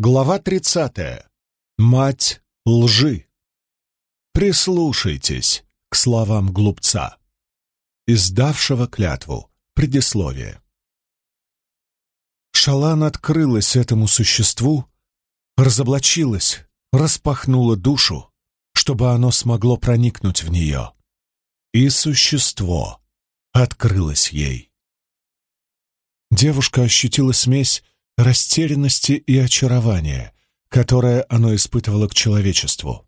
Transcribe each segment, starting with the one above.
Глава 30. Мать лжи. Прислушайтесь к словам глупца, издавшего клятву, предисловие. Шалан открылась этому существу, разоблачилась, распахнула душу, чтобы оно смогло проникнуть в нее. И существо открылось ей. Девушка ощутила смесь растерянности и очарования, которое оно испытывало к человечеству.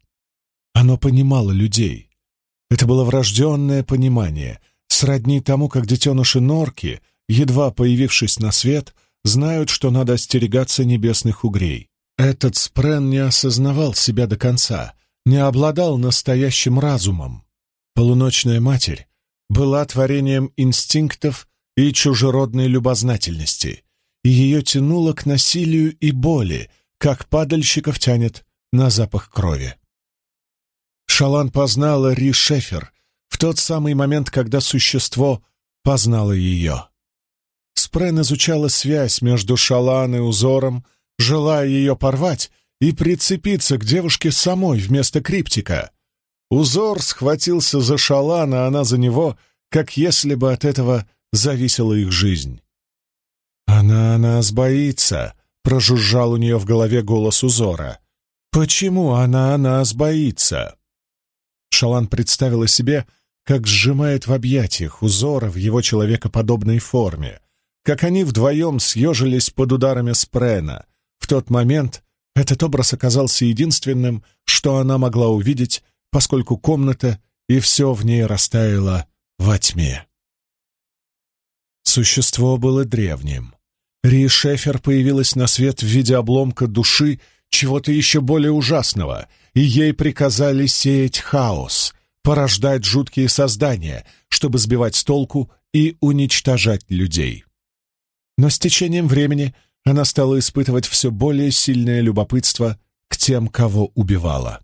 Оно понимало людей. Это было врожденное понимание, сродни тому, как детеныши норки, едва появившись на свет, знают, что надо остерегаться небесных угрей. Этот спрен не осознавал себя до конца, не обладал настоящим разумом. Полуночная матерь была творением инстинктов и чужеродной любознательности — и ее тянуло к насилию и боли, как падальщиков тянет на запах крови. Шалан познала Ри Шефер в тот самый момент, когда существо познало ее. Спрен изучала связь между Шалан и узором, желая ее порвать и прицепиться к девушке самой вместо криптика. Узор схватился за Шалан, а она за него, как если бы от этого зависела их жизнь. «Она нас боится», — прожужжал у нее в голове голос узора. «Почему она нас боится?» Шалан представила себе, как сжимает в объятиях узора в его человекоподобной форме, как они вдвоем съежились под ударами спрена. В тот момент этот образ оказался единственным, что она могла увидеть, поскольку комната и все в ней растаяло во тьме. Существо было древним. Ри Шефер появилась на свет в виде обломка души чего-то еще более ужасного, и ей приказали сеять хаос, порождать жуткие создания, чтобы сбивать с толку и уничтожать людей. Но с течением времени она стала испытывать все более сильное любопытство к тем, кого убивала.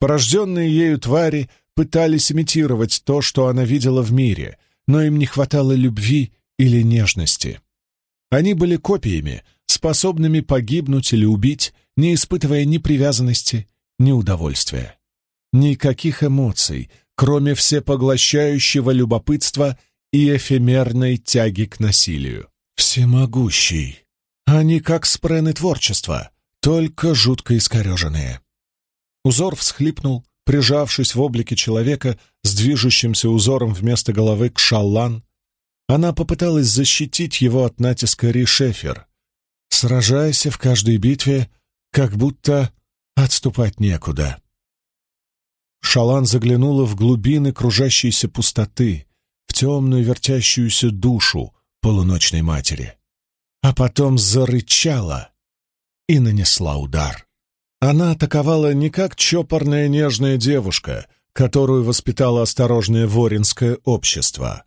Порожденные ею твари пытались имитировать то, что она видела в мире, но им не хватало любви или нежности. Они были копиями, способными погибнуть или убить, не испытывая ни привязанности, ни удовольствия. Никаких эмоций, кроме всепоглощающего любопытства и эфемерной тяги к насилию. Всемогущий. Они как спрены творчества, только жутко искореженные. Узор всхлипнул, прижавшись в облике человека с движущимся узором вместо головы к шаллан, она попыталась защитить его от натиска Ри Шефер, сражаясь в каждой битве, как будто отступать некуда. Шалан заглянула в глубины кружащейся пустоты, в темную вертящуюся душу полуночной матери, а потом зарычала и нанесла удар. Она атаковала не как чопорная нежная девушка, которую воспитало осторожное воринское общество,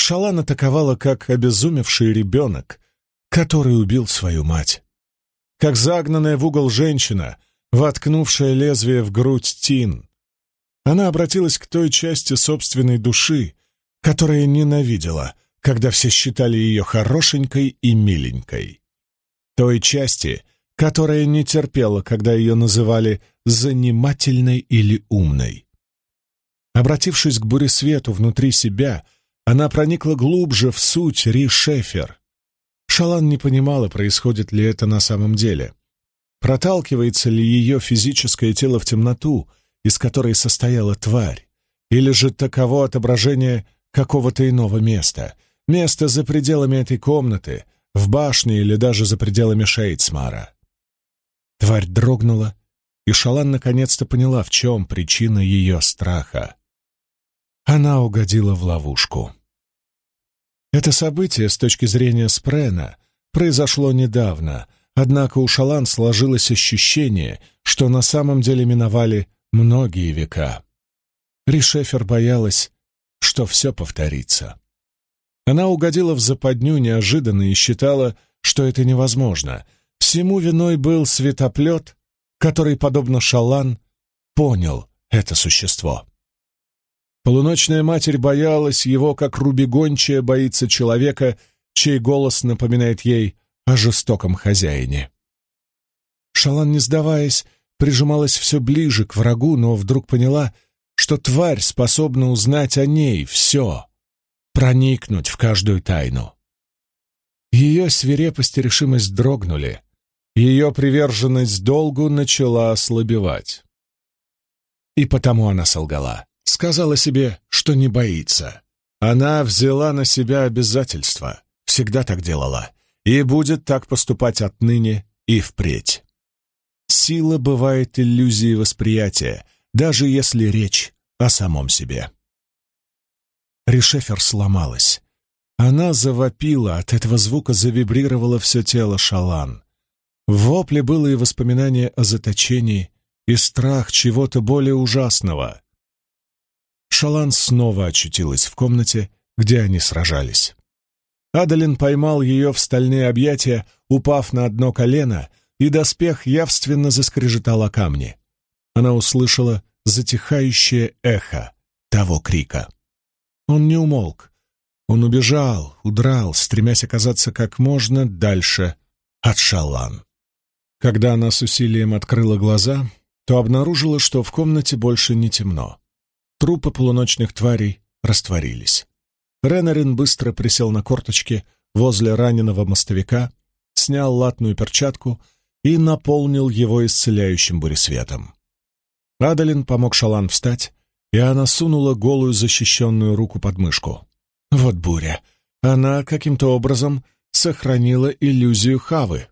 Шалан атаковала как обезумевший ребенок, который убил свою мать. Как загнанная в угол женщина, воткнувшая лезвие в грудь Тин. Она обратилась к той части собственной души, которая ненавидела, когда все считали ее хорошенькой и миленькой. Той части, которая не терпела, когда ее называли занимательной или умной. Обратившись к буресвету внутри себя — она проникла глубже в суть Ри Шефер. Шалан не понимала, происходит ли это на самом деле. Проталкивается ли ее физическое тело в темноту, из которой состояла тварь, или же таково отображение какого-то иного места, места за пределами этой комнаты, в башне или даже за пределами Шейдсмара. Тварь дрогнула, и Шалан наконец-то поняла, в чем причина ее страха. Она угодила в ловушку. Это событие с точки зрения Спрена произошло недавно, однако у Шалан сложилось ощущение, что на самом деле миновали многие века. Ришефер боялась, что все повторится. Она угодила в западню неожиданно и считала, что это невозможно. Всему виной был светоплет, который, подобно Шалан, понял это существо. Полуночная матерь боялась его, как рубигончая боится человека, чей голос напоминает ей о жестоком хозяине. Шалан, не сдаваясь, прижималась все ближе к врагу, но вдруг поняла, что тварь способна узнать о ней все, проникнуть в каждую тайну. Ее свирепость и решимость дрогнули, ее приверженность долгу начала ослабевать. И потому она солгала. Сказала себе, что не боится. Она взяла на себя обязательства, всегда так делала, и будет так поступать отныне и впредь. Сила бывает иллюзией восприятия, даже если речь о самом себе. Решефер сломалась. Она завопила, от этого звука завибрировало все тело Шалан. В вопле было и воспоминание о заточении, и страх чего-то более ужасного. Шалан снова очутилась в комнате, где они сражались. Адалин поймал ее в стальные объятия, упав на одно колено, и доспех явственно заскрежетал о камни. Она услышала затихающее эхо того крика. Он не умолк. Он убежал, удрал, стремясь оказаться как можно дальше от Шалан. Когда она с усилием открыла глаза, то обнаружила, что в комнате больше не темно. Трупы полуночных тварей растворились. Ренарин быстро присел на корточки возле раненого мостовика, снял латную перчатку и наполнил его исцеляющим буресветом. Адалин помог Шалан встать, и она сунула голую защищенную руку под мышку. Вот буря. Она каким-то образом сохранила иллюзию Хавы.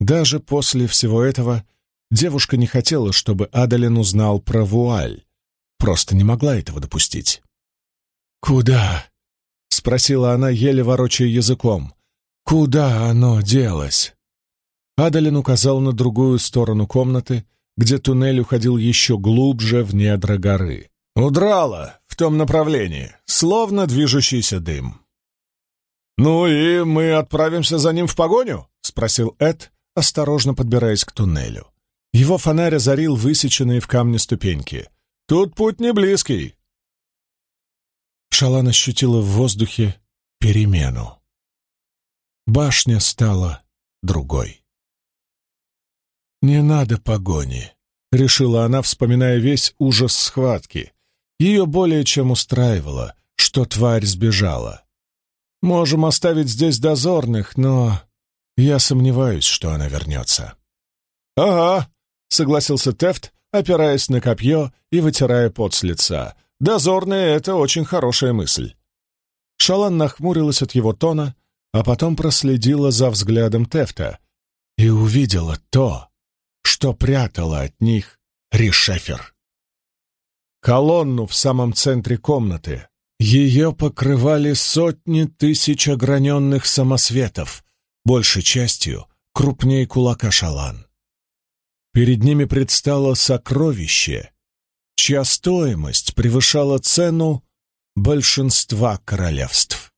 Даже после всего этого девушка не хотела, чтобы Адалин узнал про вуаль. Просто не могла этого допустить. «Куда?» — спросила она, еле ворочая языком. «Куда оно делось?» Адалин указал на другую сторону комнаты, где туннель уходил еще глубже в недра горы. «Удрала в том направлении, словно движущийся дым». «Ну и мы отправимся за ним в погоню?» — спросил Эд, осторожно подбираясь к туннелю. Его фонарь озарил высеченные в камне ступеньки. «Тут путь не близкий». Шалан ощутила в воздухе перемену. Башня стала другой. «Не надо погони», — решила она, вспоминая весь ужас схватки. Ее более чем устраивало, что тварь сбежала. «Можем оставить здесь дозорных, но я сомневаюсь, что она вернется». «Ага», — согласился Тефт, опираясь на копье и вытирая пот с лица. «Дозорные — это очень хорошая мысль». Шалан нахмурилась от его тона, а потом проследила за взглядом Тефта и увидела то, что прятала от них Ришефер. Колонну в самом центре комнаты. Ее покрывали сотни тысяч ограненных самосветов, большей частью крупнее кулака шалан. Перед ними предстало сокровище, чья стоимость превышала цену большинства королевств.